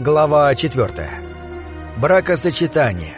Глава 4. Бракосочетание.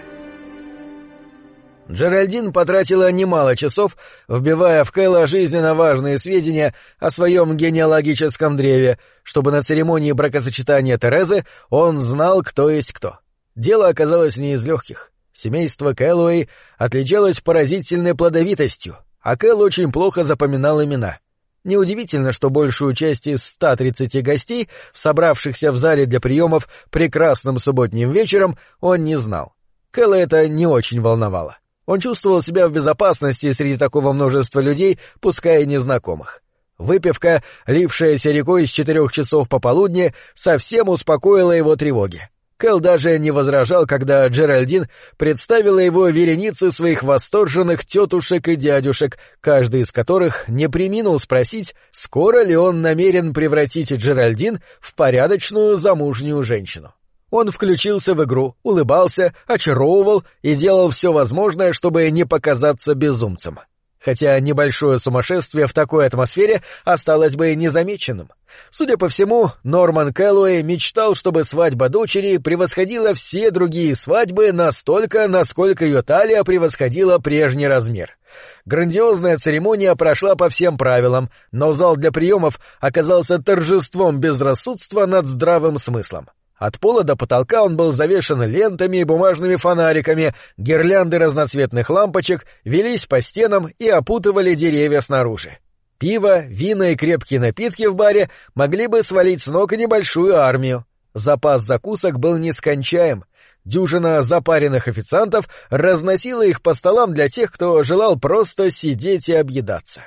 Джеральдин потратила немало часов, вбивая в Кэлла жизненно важные сведения о своем генеалогическом древе, чтобы на церемонии бракосочетания Терезы он знал, кто есть кто. Дело оказалось не из легких. Семейство Кэллоуэй отличалось поразительной плодовитостью, а Кэл очень плохо запоминал имена — Неудивительно, что большую часть из 130 гостей, собравшихся в зале для приемов прекрасным субботним вечером, он не знал. Кэлла это не очень волновало. Он чувствовал себя в безопасности среди такого множества людей, пускай и незнакомых. Выпивка, лившаяся рекой с четырех часов пополудни, совсем успокоила его тревоги. Кэл даже не возражал, когда Джеральдин представила его веренице своих восторженных тетушек и дядюшек, каждый из которых не приминул спросить, скоро ли он намерен превратить Джеральдин в порядочную замужнюю женщину. Он включился в игру, улыбался, очаровывал и делал все возможное, чтобы не показаться безумцем хотя небольшое сумасшествие в такой атмосфере осталось бы незамеченным. Судя по всему, Норман Кэллоуэй мечтал, чтобы свадьба дочери превосходила все другие свадьбы настолько, насколько ее талия превосходила прежний размер. Грандиозная церемония прошла по всем правилам, но зал для приемов оказался торжеством безрассудства над здравым смыслом. От пола до потолка он был завешен лентами и бумажными фонариками, гирлянды разноцветных лампочек велись по стенам и опутывали деревья снаружи. Пиво, вина и крепкие напитки в баре могли бы свалить с ног небольшую армию. Запас закусок был нескончаем. Дюжина запаренных официантов разносила их по столам для тех, кто желал просто сидеть и объедаться.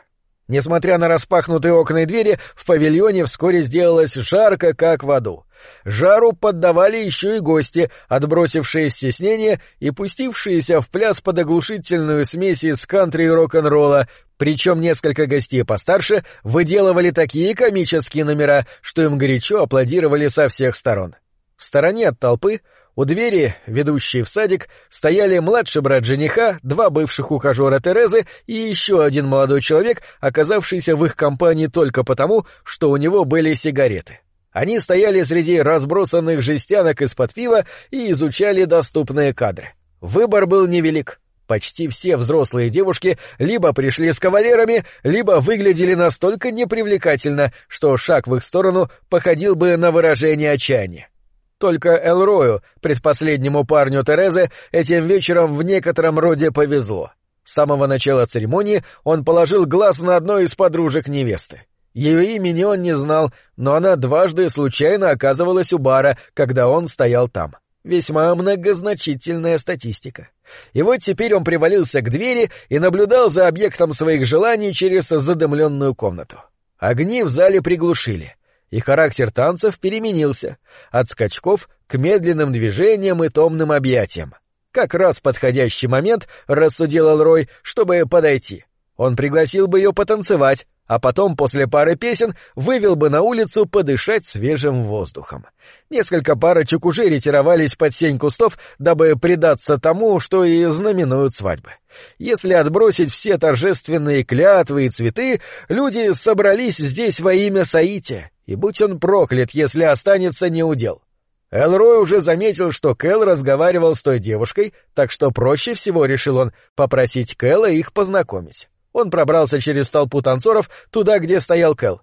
Несмотря на распахнутые окна и двери, в павильоне вскоре сделалось жарко, как в аду. Жару поддавали еще и гости, отбросившие стеснение и пустившиеся в пляс под оглушительную смесь из кантри и рок-н-ролла, причем несколько гостей постарше выделывали такие комические номера, что им горячо аплодировали со всех сторон. В стороне от толпы у двери, ведущей в садик, стояли младший брат жениха, два бывших ухажера Терезы и еще один молодой человек, оказавшийся в их компании только потому, что у него были сигареты. Они стояли среди разбросанных жестянок из-под пива и изучали доступные кадры. Выбор был невелик. Почти все взрослые девушки либо пришли с кавалерами, либо выглядели настолько непривлекательно, что шаг в их сторону походил бы на выражение отчаяния. Только Элрою, предпоследнему парню Терезы, этим вечером в некотором роде повезло. С самого начала церемонии он положил глаз на одной из подружек невесты. Ее имени он не знал, но она дважды случайно оказывалась у бара, когда он стоял там. Весьма многозначительная статистика. И вот теперь он привалился к двери и наблюдал за объектом своих желаний через задымленную комнату. Огни в зале приглушили и характер танцев переменился от скачков к медленным движениям и томным объятиям. Как раз подходящий момент, рассудил Элрой, чтобы подойти. Он пригласил бы ее потанцевать, а потом после пары песен вывел бы на улицу подышать свежим воздухом. Несколько парочек уже ретировались под сень кустов, дабы предаться тому, что и знаменуют свадьбы. Если отбросить все торжественные клятвы и цветы, люди собрались здесь во имя Саити, и будь он проклят, если останется неудел. Элрой уже заметил, что Кэл разговаривал с той девушкой, так что проще всего, решил он, попросить Кэла их познакомить. Он пробрался через толпу танцоров туда, где стоял Кэл.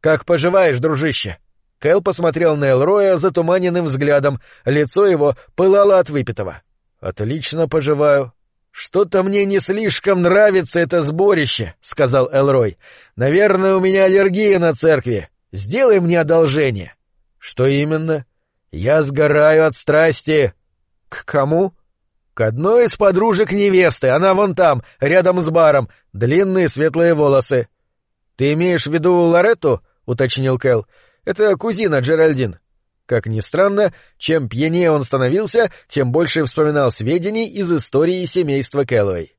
«Как поживаешь, дружище?» Кэл посмотрел на Элроя затуманенным взглядом, лицо его пылало от выпитого. «Отлично поживаю». «Что-то мне не слишком нравится это сборище», — сказал Элрой. «Наверное, у меня аллергия на церкви. Сделай мне одолжение». «Что именно?» «Я сгораю от страсти». «К кому?» К одной из подружек невесты, она вон там, рядом с баром, длинные светлые волосы. Ты имеешь в виду Лоретту? уточнил Кэл. Это кузина Джеральдин. Как ни странно, чем пьянее он становился, тем больше вспоминал сведений из истории семейства Кэллоуэй.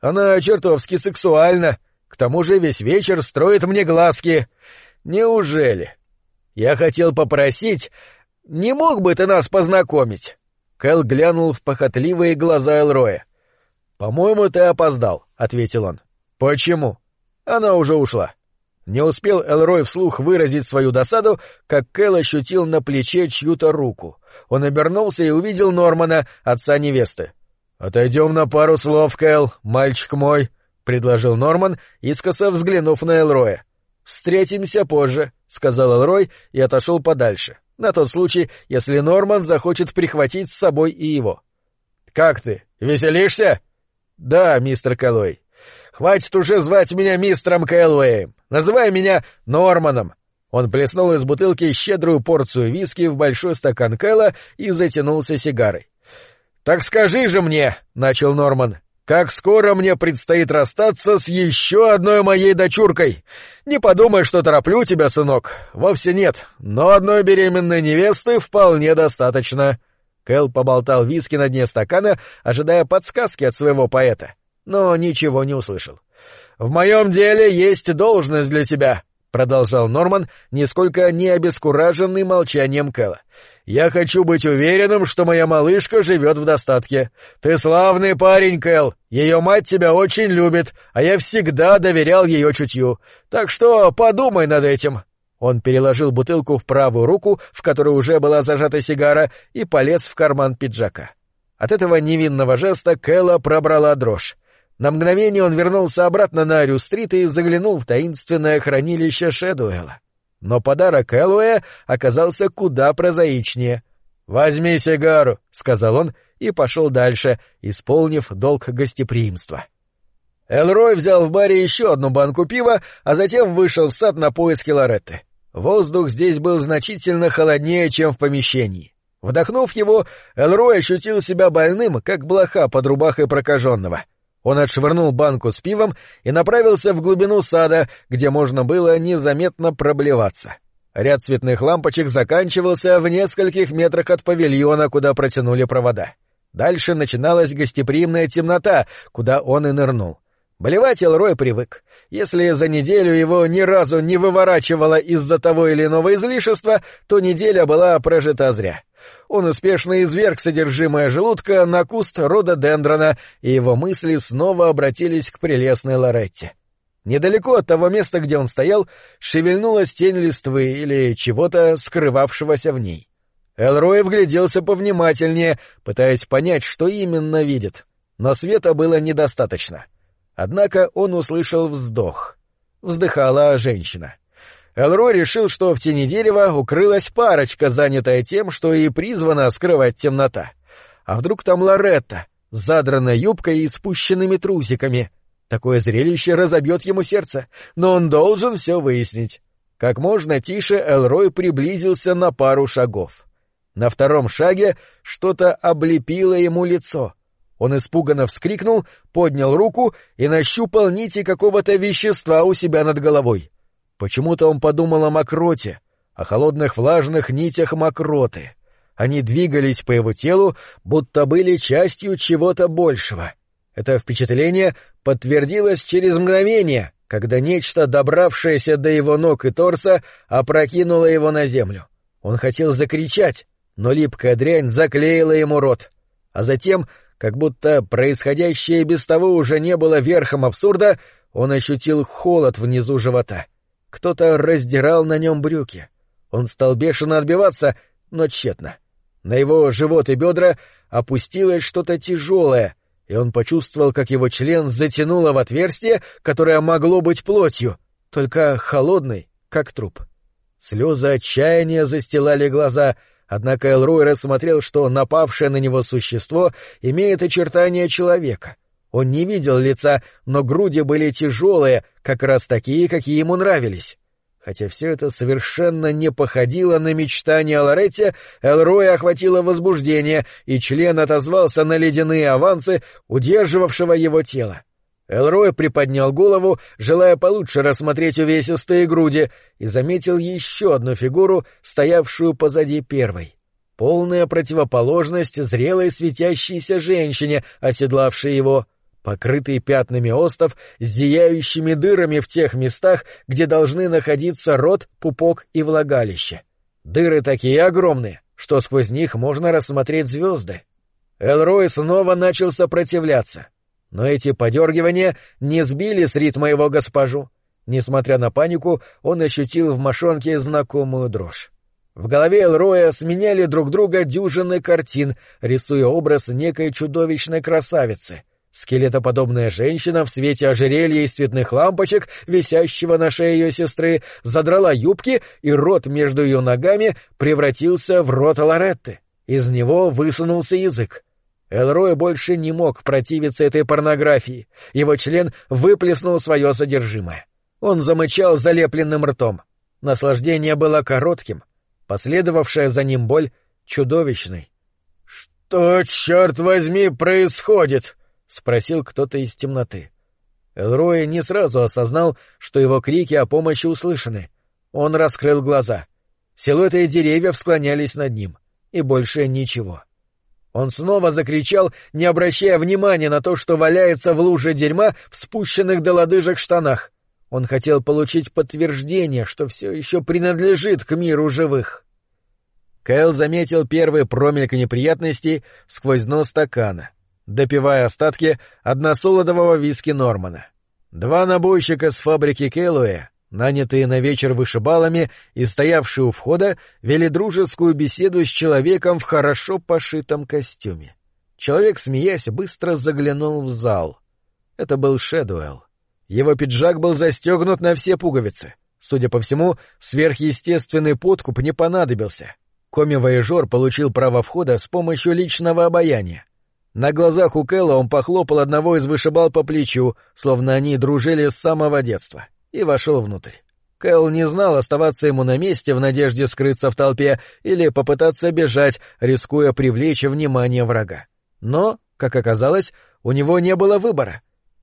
Она чертовски сексуальна, к тому же весь вечер строит мне глазки. Неужели? Я хотел попросить, не мог бы ты нас познакомить? Кэл глянул в похотливые глаза Элроя. «По-моему, ты опоздал», — ответил он. «Почему?» «Она уже ушла». Не успел Элрой вслух выразить свою досаду, как Кэл ощутил на плече чью-то руку. Он обернулся и увидел Нормана, отца невесты. — Отойдем на пару слов, Кэл, мальчик мой, — предложил Норман, искоса взглянув на Элроя. — Встретимся позже, — сказал Элрой и отошел подальше, на тот случай, если Норман захочет прихватить с собой и его. — Как ты, веселишься? — Да, мистер Кэллоуэй. — Хватит уже звать меня мистером Кэллоуэем. Называй меня Норманом. Он плеснул из бутылки щедрую порцию виски в большой стакан Кэлла и затянулся сигарой. — Так скажи же мне, — начал Норман, — как скоро мне предстоит расстаться с еще одной моей дочуркой. Не подумай, что тороплю тебя, сынок. Вовсе нет, но одной беременной невесты вполне достаточно. Кэл поболтал виски на дне стакана, ожидая подсказки от своего поэта, но ничего не услышал. В моем деле есть должность для тебя, продолжал Норман, нисколько не обескураженный молчанием Кэла. Я хочу быть уверенным, что моя малышка живет в достатке. Ты славный парень, Кэл. Ее мать тебя очень любит, а я всегда доверял ее чутью. Так что подумай над этим. Он переложил бутылку в правую руку, в которой уже была зажата сигара, и полез в карман пиджака. От этого невинного жеста Кэла пробрала дрожь. На мгновение он вернулся обратно на Арю-стрит и заглянул в таинственное хранилище Шэдуэла. Но подарок Элуэ оказался куда прозаичнее. «Возьми сигару», — сказал он и пошел дальше, исполнив долг гостеприимства. Элрой взял в баре еще одну банку пива, а затем вышел в сад на поиски Лоретты. Воздух здесь был значительно холоднее, чем в помещении. Вдохнув его, Элрой ощутил себя больным, как блоха под рубахой прокаженного — он отшвырнул банку с пивом и направился в глубину сада, где можно было незаметно проблеваться. Ряд цветных лампочек заканчивался в нескольких метрах от павильона, куда протянули провода. Дальше начиналась гостеприимная темнота, куда он и нырнул. Болевать Элрой привык. Если за неделю его ни разу не выворачивало из-за того или иного излишества, то неделя была прожита зря он успешно изверг содержимое желудка на куст рододендрона, и его мысли снова обратились к прелестной Лоретте. Недалеко от того места, где он стоял, шевельнулась тень листвы или чего-то скрывавшегося в ней. Элрой вгляделся повнимательнее, пытаясь понять, что именно видит. Но света было недостаточно. Однако он услышал вздох. Вздыхала женщина. — Элрой решил, что в тени дерева укрылась парочка, занятая тем, что и призвана скрывать темнота. А вдруг там Лоретта, с задранной юбкой и спущенными трусиками? Такое зрелище разобьет ему сердце, но он должен все выяснить. Как можно тише Элрой приблизился на пару шагов. На втором шаге что-то облепило ему лицо. Он испуганно вскрикнул, поднял руку и нащупал нити какого-то вещества у себя над головой. Почему-то он подумал о мокроте, о холодных влажных нитях мокроты. Они двигались по его телу, будто были частью чего-то большего. Это впечатление подтвердилось через мгновение, когда нечто, добравшееся до его ног и торса, опрокинуло его на землю. Он хотел закричать, но липкая дрянь заклеила ему рот. А затем, как будто происходящее без того уже не было верхом абсурда, он ощутил холод внизу живота — кто-то раздирал на нем брюки. Он стал бешено отбиваться, но тщетно. На его живот и бедра опустилось что-то тяжелое, и он почувствовал, как его член затянуло в отверстие, которое могло быть плотью, только холодный, как труп. Слезы отчаяния застилали глаза, однако Элрой рассмотрел, что напавшее на него существо имеет очертания человека — он не видел лица, но груди были тяжелые, как раз такие, какие ему нравились. Хотя все это совершенно не походило на мечтания о Элроя охватило возбуждение, и член отозвался на ледяные авансы, удерживавшего его тело. Элрой приподнял голову, желая получше рассмотреть увесистые груди, и заметил еще одну фигуру, стоявшую позади первой. Полная противоположность зрелой светящейся женщине, оседлавшей его — покрытый пятнами остов с зияющими дырами в тех местах, где должны находиться рот, пупок и влагалище. Дыры такие огромные, что сквозь них можно рассмотреть звезды. Элрой снова начал сопротивляться. Но эти подергивания не сбили с ритма его госпожу. Несмотря на панику, он ощутил в мошонке знакомую дрожь. В голове Элроя сменяли друг друга дюжины картин, рисуя образ некой чудовищной красавицы. Скелетоподобная женщина в свете ожерелья из цветных лампочек, висящего на шее ее сестры, задрала юбки, и рот между ее ногами превратился в рот Лоретты. Из него высунулся язык. Элрой больше не мог противиться этой порнографии. Его член выплеснул свое содержимое. Он замычал залепленным ртом. Наслаждение было коротким — Последовавшая за ним боль чудовищной. — Что, черт возьми, происходит? — спросил кто-то из темноты. Элрой не сразу осознал, что его крики о помощи услышаны. Он раскрыл глаза. Силуэты деревьев склонялись над ним. И больше ничего. Он снова закричал, не обращая внимания на то, что валяется в луже дерьма в спущенных до лодыжек штанах. Он хотел получить подтверждение, что все еще принадлежит к миру живых. Кэл заметил первый промельк неприятностей сквозь дно стакана, допивая остатки односолодового виски Нормана. Два набойщика с фабрики Кэллуэ, нанятые на вечер вышибалами и стоявшие у входа, вели дружескую беседу с человеком в хорошо пошитом костюме. Человек, смеясь, быстро заглянул в зал. Это был Шэдуэлл. Его пиджак был застегнут на все пуговицы. Судя по всему, сверхъестественный подкуп не понадобился. Коми-вояжер получил право входа с помощью личного обаяния. На глазах у Кэлла он похлопал одного из вышибал по плечу, словно они дружили с самого детства, и вошел внутрь. Кэл не знал, оставаться ему на месте в надежде скрыться в толпе или попытаться бежать, рискуя привлечь внимание врага. Но, как оказалось, у него не было выбора.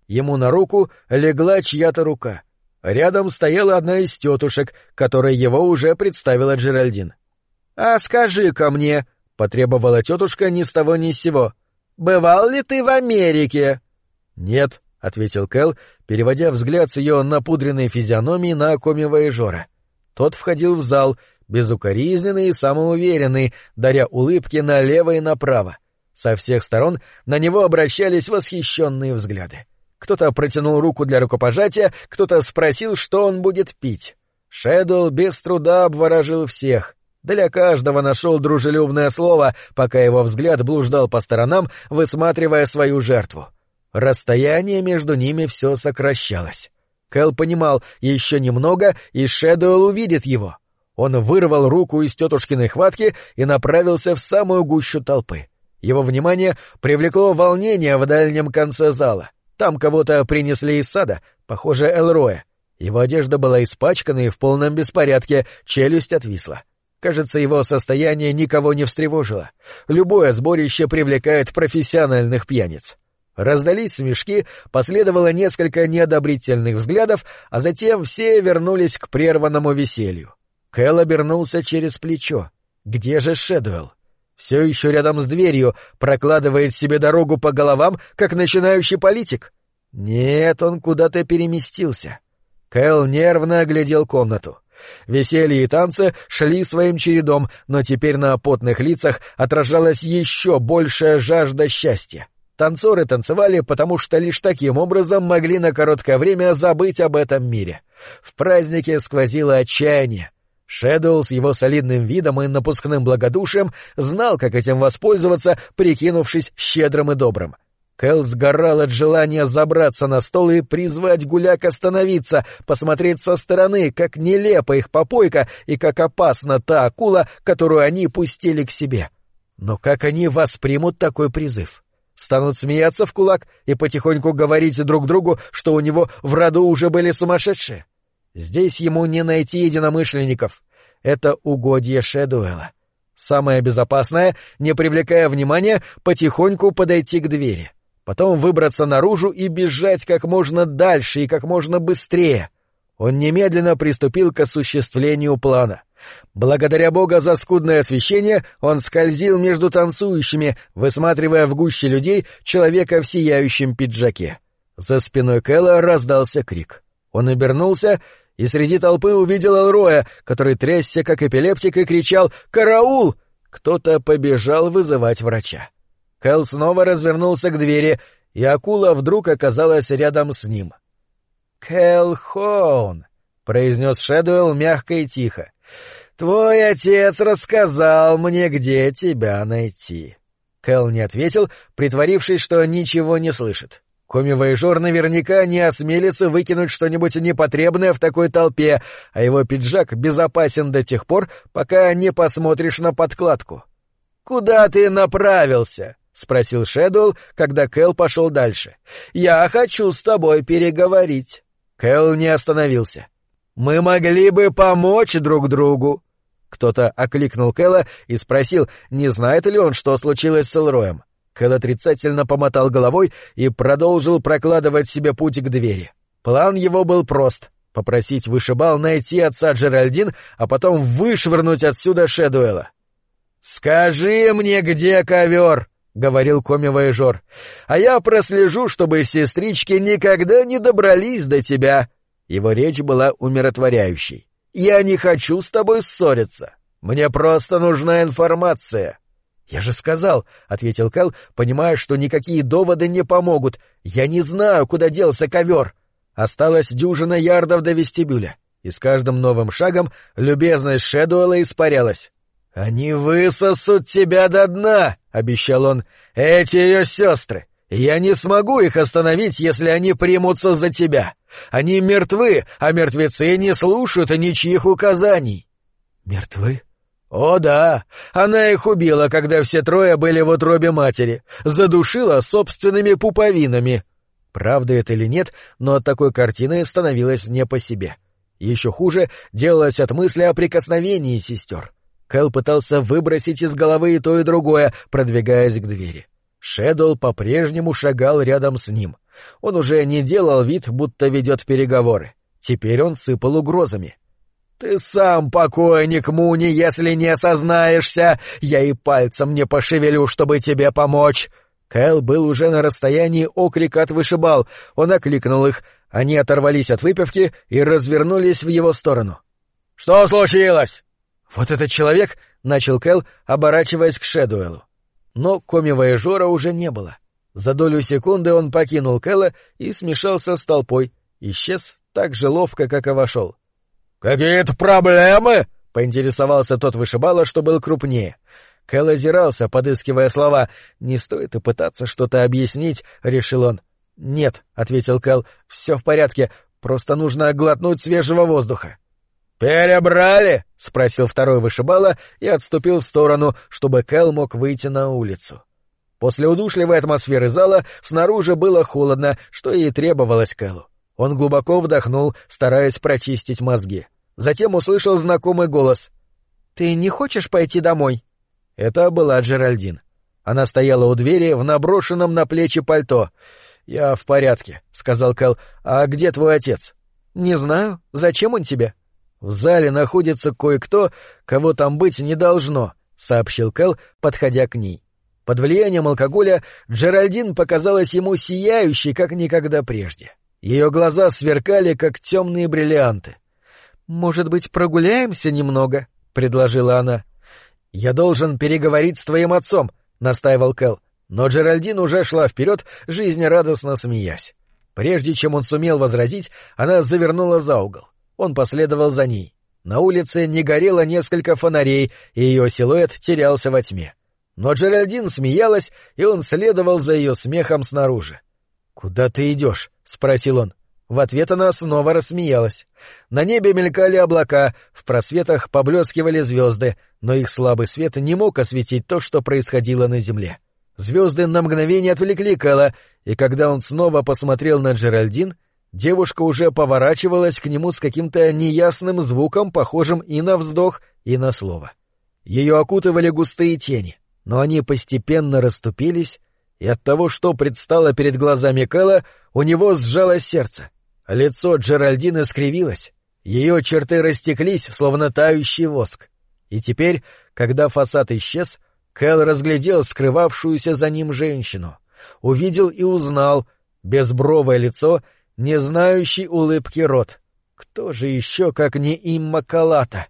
Ему на руку легла чья-то рука. Рядом стояла одна из тетушек, которой его уже представила Джеральдин. — А скажи-ка мне, — потребовала тетушка ни с того ни с сего, — бывал ли ты в Америке? — Нет, — ответил Кэл, переводя взгляд с ее напудренной физиономии на коми Жора. Тот входил в зал, безукоризненный и самоуверенный, даря улыбки налево и направо. Со всех сторон на него обращались восхищенные взгляды. Кто-то протянул руку для рукопожатия, кто-то спросил, что он будет пить. Шэдоу без труда обворожил всех. Для каждого нашел дружелюбное слово, пока его взгляд блуждал по сторонам, высматривая свою жертву. Расстояние между ними все сокращалось. Кэл понимал, еще немного, и Шэдоу увидит его. Он вырвал руку из тетушкиной хватки и направился в самую гущу толпы. Его внимание привлекло волнение в дальнем конце зала. Там кого-то принесли из сада, похоже, Элроя. Его одежда была испачкана и в полном беспорядке, челюсть отвисла. Кажется, его состояние никого не встревожило. Любое сборище привлекает профессиональных пьяниц. Раздались смешки, последовало несколько неодобрительных взглядов, а затем все вернулись к прерванному веселью. Кэл обернулся через плечо. Где же Шэдуэлл? все еще рядом с дверью, прокладывает себе дорогу по головам, как начинающий политик? Нет, он куда-то переместился. Кэл нервно оглядел комнату. Веселье и танцы шли своим чередом, но теперь на потных лицах отражалась еще большая жажда счастья. Танцоры танцевали, потому что лишь таким образом могли на короткое время забыть об этом мире. В празднике сквозило отчаяние, Шэдоу с его солидным видом и напускным благодушием знал, как этим воспользоваться, прикинувшись щедрым и добрым. Кэл сгорал от желания забраться на стол и призвать гуляк остановиться, посмотреть со стороны, как нелепа их попойка и как опасна та акула, которую они пустили к себе. Но как они воспримут такой призыв? Станут смеяться в кулак и потихоньку говорить друг другу, что у него в роду уже были сумасшедшие? Здесь ему не найти единомышленников. Это угодье Шэдуэла. Самое безопасное, не привлекая внимания, потихоньку подойти к двери. Потом выбраться наружу и бежать как можно дальше и как можно быстрее. Он немедленно приступил к осуществлению плана. Благодаря Бога за скудное освещение, он скользил между танцующими, высматривая в гуще людей человека в сияющем пиджаке. За спиной Кэлла раздался крик. Он обернулся и среди толпы увидел Элроя, который трясся как эпилептик и кричал «Караул!». Кто-то побежал вызывать врача. Кэл снова развернулся к двери, и акула вдруг оказалась рядом с ним. Кэлхоун, — произнес Шэдуэлл мягко и тихо. — Твой отец рассказал мне, где тебя найти. Кэл не ответил, притворившись, что ничего не слышит. Коми-воежор наверняка не осмелится выкинуть что-нибудь непотребное в такой толпе, а его пиджак безопасен до тех пор, пока не посмотришь на подкладку. — Куда ты направился? — спросил Шэдуэлл, когда Кэл пошел дальше. — Я хочу с тобой переговорить. Кэл не остановился. — Мы могли бы помочь друг другу. Кто-то окликнул Кэла и спросил, не знает ли он, что случилось с Элроем. Кэл отрицательно помотал головой и продолжил прокладывать себе путь к двери. План его был прост — попросить вышибал найти отца Джеральдин, а потом вышвырнуть отсюда Шедуэла. «Скажи мне, где ковер!» — говорил коми-воежор. — А я прослежу, чтобы сестрички никогда не добрались до тебя. Его речь была умиротворяющей. — Я не хочу с тобой ссориться. Мне просто нужна информация. — Я же сказал, — ответил Кэл, понимая, что никакие доводы не помогут. — Я не знаю, куда делся ковер. Осталось дюжина ярдов до вестибюля, и с каждым новым шагом любезность Шэдуэлла испарялась. — Они высосут тебя до дна, — обещал он, — эти ее сестры. Я не смогу их остановить, если они примутся за тебя. Они мертвы, а мертвецы не слушают ничьих указаний. — Мертвы? О да, она их убила, когда все трое были в утробе матери, задушила собственными пуповинами. Правда это или нет, но от такой картины становилось не по себе. Еще хуже делалось от мысли о прикосновении сестер. Кэл пытался выбросить из головы и то, и другое, продвигаясь к двери. Шэдоу по-прежнему шагал рядом с ним. Он уже не делал вид, будто ведет переговоры. Теперь он сыпал угрозами. «Ты сам покойник, Муни, если не осознаешься! Я и пальцем не пошевелю, чтобы тебе помочь!» Кэл был уже на расстоянии окрика от вышибал. Он окликнул их. Они оторвались от выпивки и развернулись в его сторону. «Что случилось?» «Вот этот человек...» — начал Кэл, оборачиваясь к Шэдуэлу. Но коми-вояжора уже не было. За долю секунды он покинул Кэла и смешался с толпой, исчез так же ловко, как и вошел. «Какие-то проблемы?» — поинтересовался тот вышибала, что был крупнее. Кэл озирался, подыскивая слова. «Не стоит и пытаться что-то объяснить», — решил он. «Нет», — ответил Кэл, — «все в порядке, просто нужно глотнуть свежего воздуха». «Перебрали?» — спросил второй вышибала и отступил в сторону, чтобы Кэл мог выйти на улицу. После удушливой атмосферы зала снаружи было холодно, что и требовалось Кэлу. Он глубоко вдохнул, стараясь прочистить мозги. Затем услышал знакомый голос. «Ты не хочешь пойти домой?» Это была Джеральдин. Она стояла у двери в наброшенном на плечи пальто. «Я в порядке», — сказал Кэл. «А где твой отец?» «Не знаю. Зачем он тебе?» «В зале находится кое-кто, кого там быть не должно», — сообщил Кэл, подходя к ней. Под влиянием алкоголя Джеральдин показалась ему сияющей, как никогда прежде. Ее глаза сверкали, как темные бриллианты. «Может быть, прогуляемся немного?» — предложила она. «Я должен переговорить с твоим отцом», — настаивал Кэл. Но Джеральдин уже шла вперед, жизнерадостно смеясь. Прежде чем он сумел возразить, она завернула за угол. Он последовал за ней. На улице не горело несколько фонарей, и ее силуэт терялся во тьме. Но Джеральдин смеялась, и он следовал за ее смехом снаружи. «Куда ты идешь?» — спросил он. В ответ она снова рассмеялась. На небе мелькали облака, в просветах поблескивали звезды, но их слабый свет не мог осветить то, что происходило на земле. Звезды на мгновение отвлекли Кэла, и когда он снова посмотрел на Джеральдин, девушка уже поворачивалась к нему с каким-то неясным звуком, похожим и на вздох, и на слово. Ее окутывали густые тени, но они постепенно расступились, и от того, что предстало перед глазами Кэла, у него сжалось сердце. Лицо Джеральдины скривилось, ее черты растеклись, словно тающий воск. И теперь, когда фасад исчез, Кэл разглядел скрывавшуюся за ним женщину. Увидел и узнал безбровое лицо, не знающий улыбки рот. Кто же еще, как не Имма Калата?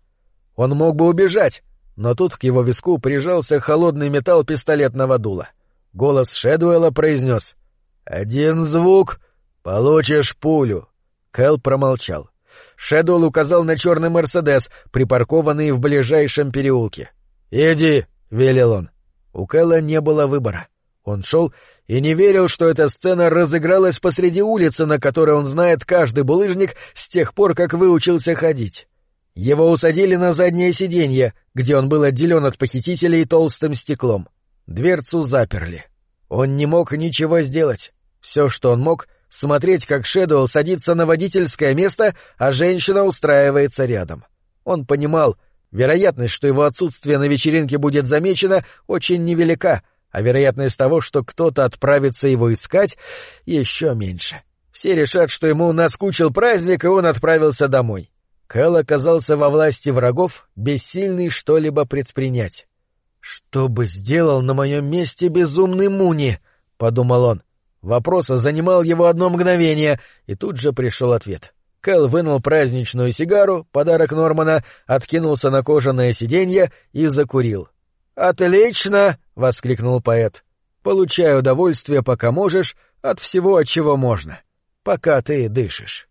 Он мог бы убежать, но тут к его виску прижался холодный металл пистолетного дула. Голос Шэдуэла произнес «Один звук, получишь пулю». Кэл промолчал. Шэдуэлл указал на черный Мерседес, припаркованный в ближайшем переулке. «Иди», — велел он. У Кэлла не было выбора. Он шел и не верил, что эта сцена разыгралась посреди улицы, на которой он знает каждый булыжник с тех пор, как выучился ходить. Его усадили на заднее сиденье, где он был отделен от похитителей толстым стеклом. Дверцу заперли. Он не мог ничего сделать. Все, что он мог, смотреть, как Шэдуэлл садится на водительское место, а женщина устраивается рядом. Он понимал, вероятность, что его отсутствие на вечеринке будет замечено, очень невелика, а вероятность того, что кто-то отправится его искать, еще меньше. Все решат, что ему наскучил праздник, и он отправился домой. Кэл оказался во власти врагов, бессильный что-либо предпринять. «Что бы сделал на моем месте безумный Муни?» — подумал он. Вопрос занимал его одно мгновение, и тут же пришел ответ. Кэл вынул праздничную сигару, подарок Нормана, откинулся на кожаное сиденье и закурил. «Отлично!» — воскликнул поэт. «Получай удовольствие, пока можешь, от всего, от чего можно, пока ты дышишь».